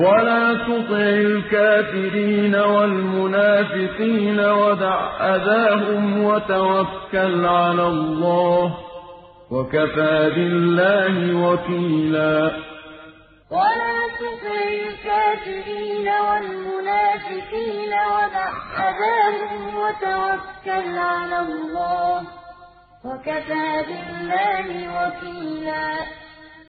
وَلَا تُطِعِ الْكَافِرِينَ وَالْمُنَافِقِينَ وَدَعْ أَذَاهُمْ وَتَوَكَّلْ عَلَى اللَّهِ ۚ وَكَفَىٰ بِاللَّهِ وَكِيلًا وَلَا تُطِعِ الْكَافِرِينَ وَالْمُنَافِقِينَ وَدَعْ أَذَاهُمْ وَتَوَكَّلْ عَلَى اللَّهِ ۚ وَكَفَىٰ بِاللَّهِ وَكِيلًا